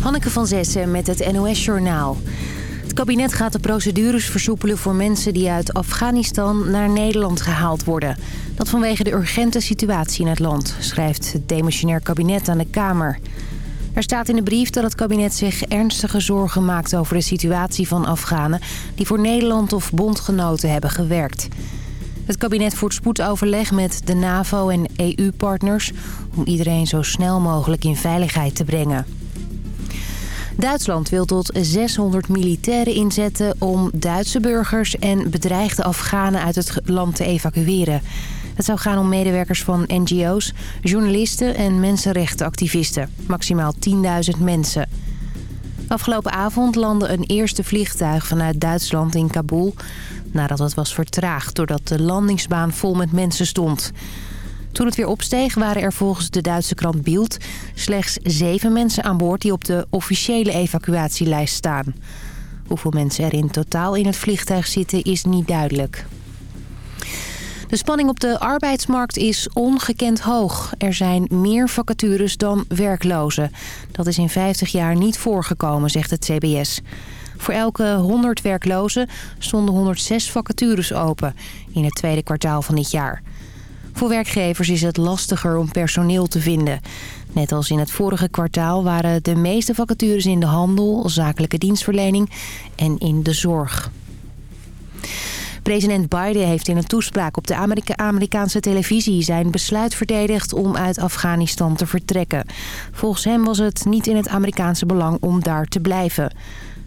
Hanneke van Zessen met het NOS-journaal. Het kabinet gaat de procedures versoepelen voor mensen die uit Afghanistan naar Nederland gehaald worden. Dat vanwege de urgente situatie in het land, schrijft het demissionair kabinet aan de Kamer. Er staat in de brief dat het kabinet zich ernstige zorgen maakt over de situatie van Afghanen... die voor Nederland of bondgenoten hebben gewerkt. Het kabinet voert spoedoverleg met de NAVO en EU-partners... om iedereen zo snel mogelijk in veiligheid te brengen. Duitsland wil tot 600 militairen inzetten om Duitse burgers en bedreigde Afghanen uit het land te evacueren. Het zou gaan om medewerkers van NGO's, journalisten en mensenrechtenactivisten. Maximaal 10.000 mensen. Afgelopen avond landde een eerste vliegtuig vanuit Duitsland in Kabul... nadat het was vertraagd doordat de landingsbaan vol met mensen stond. Toen het weer opsteeg waren er volgens de Duitse krant Bild... slechts zeven mensen aan boord die op de officiële evacuatielijst staan. Hoeveel mensen er in totaal in het vliegtuig zitten is niet duidelijk. De spanning op de arbeidsmarkt is ongekend hoog. Er zijn meer vacatures dan werklozen. Dat is in 50 jaar niet voorgekomen, zegt het CBS. Voor elke 100 werklozen stonden 106 vacatures open in het tweede kwartaal van dit jaar. Voor werkgevers is het lastiger om personeel te vinden. Net als in het vorige kwartaal waren de meeste vacatures in de handel, zakelijke dienstverlening en in de zorg. President Biden heeft in een toespraak op de Amerikaanse televisie zijn besluit verdedigd om uit Afghanistan te vertrekken. Volgens hem was het niet in het Amerikaanse belang om daar te blijven.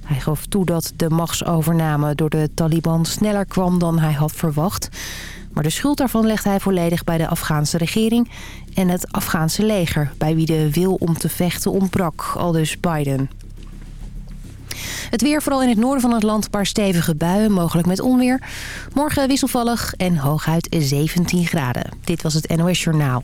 Hij gaf toe dat de machtsovername door de Taliban sneller kwam dan hij had verwacht. Maar de schuld daarvan legt hij volledig bij de Afghaanse regering en het Afghaanse leger... bij wie de wil om te vechten ontbrak, aldus Biden. Het weer, vooral in het noorden van het land, een paar stevige buien, mogelijk met onweer. Morgen wisselvallig en hooguit 17 graden. Dit was het NOS Journaal.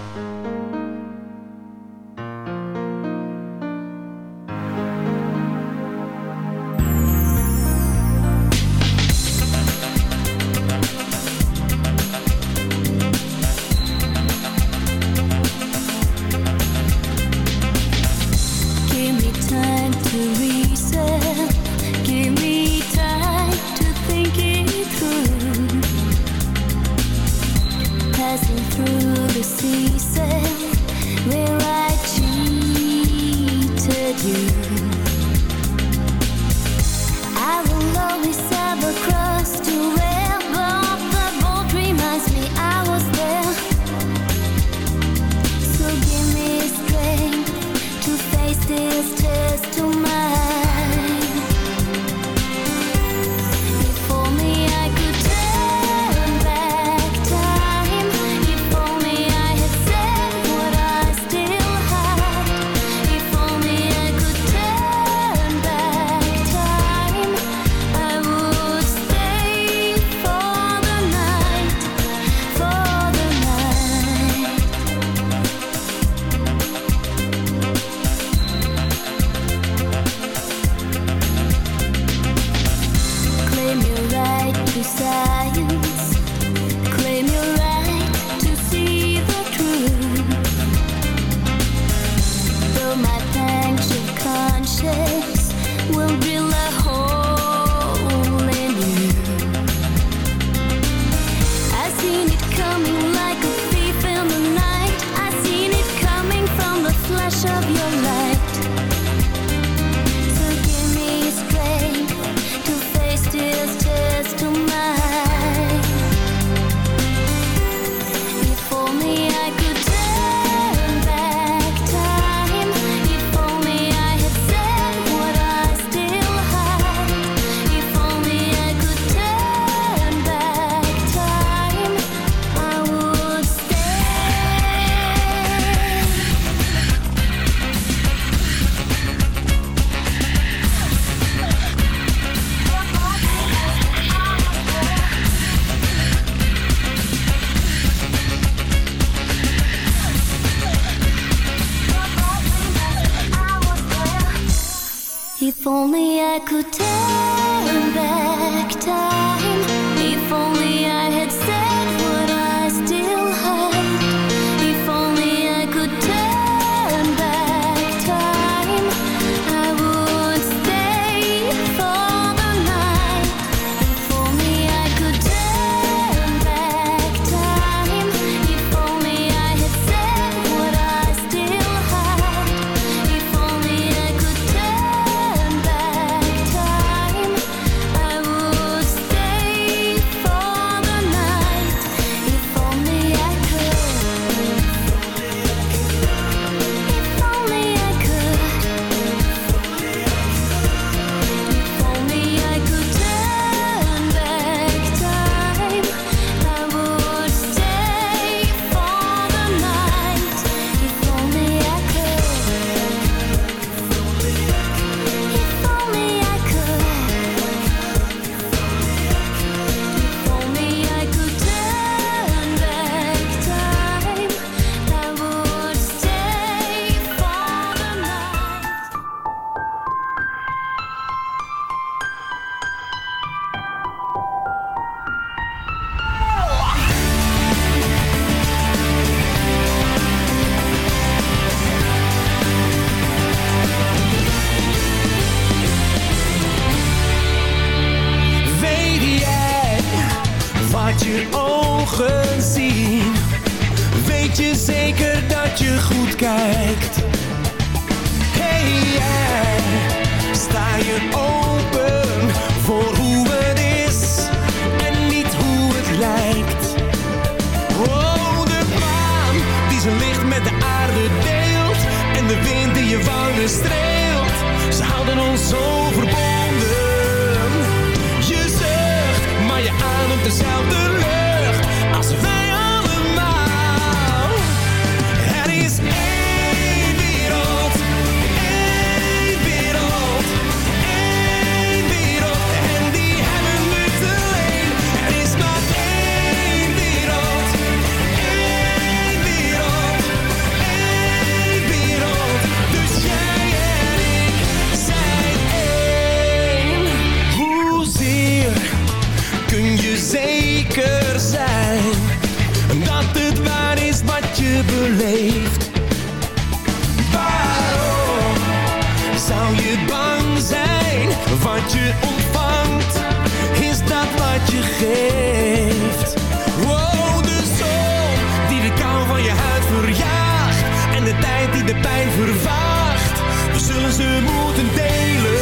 moeten delen.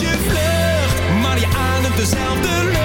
Je vlucht, maar je ademt dezelfde lucht.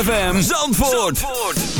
ZFM Zandvoort.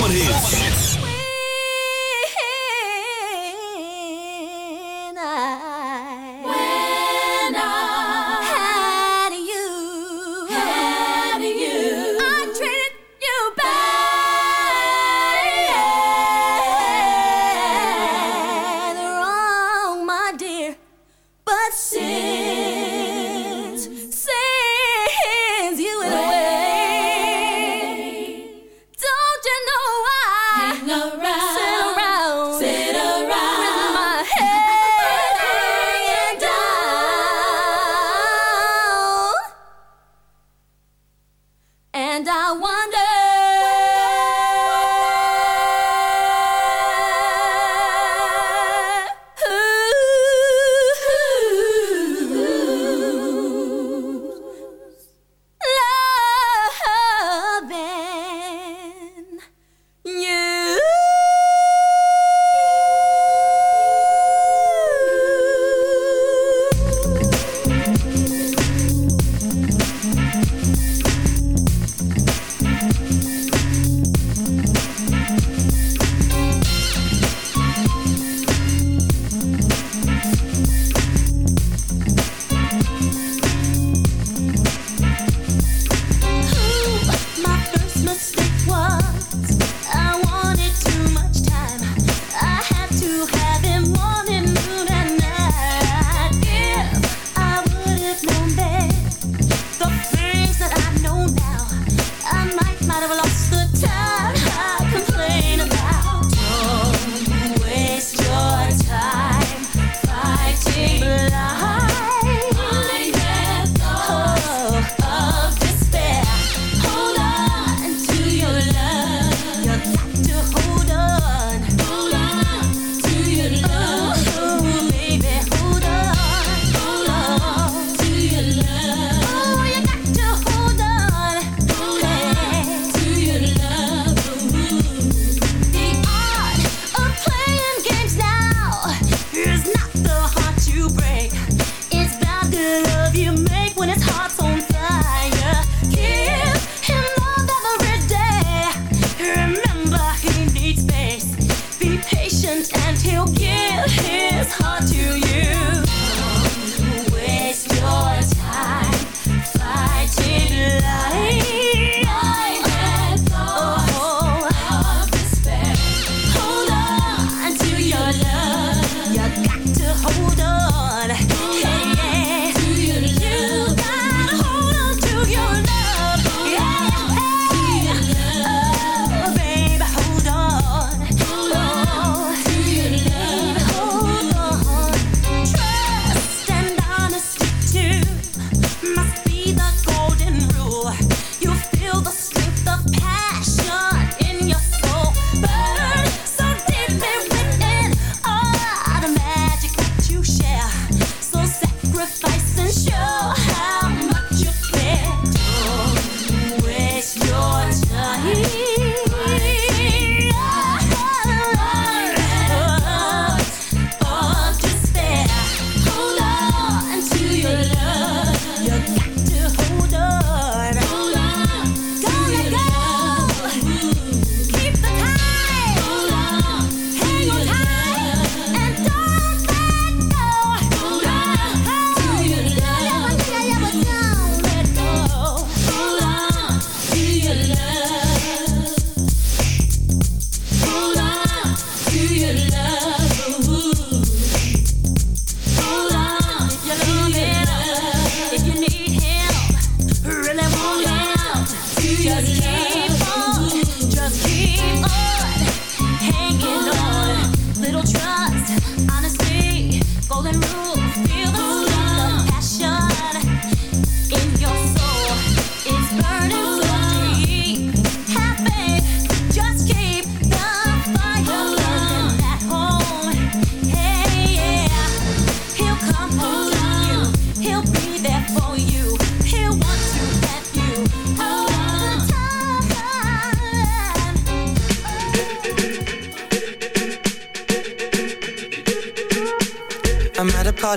and he'll give.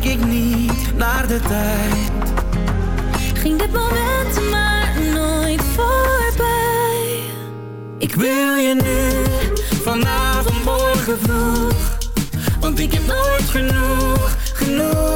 kijk ik niet naar de tijd ging dit moment maar nooit voorbij. Ik wil je nu, vanavond, morgen vroeg. Want ik heb nooit genoeg, genoeg.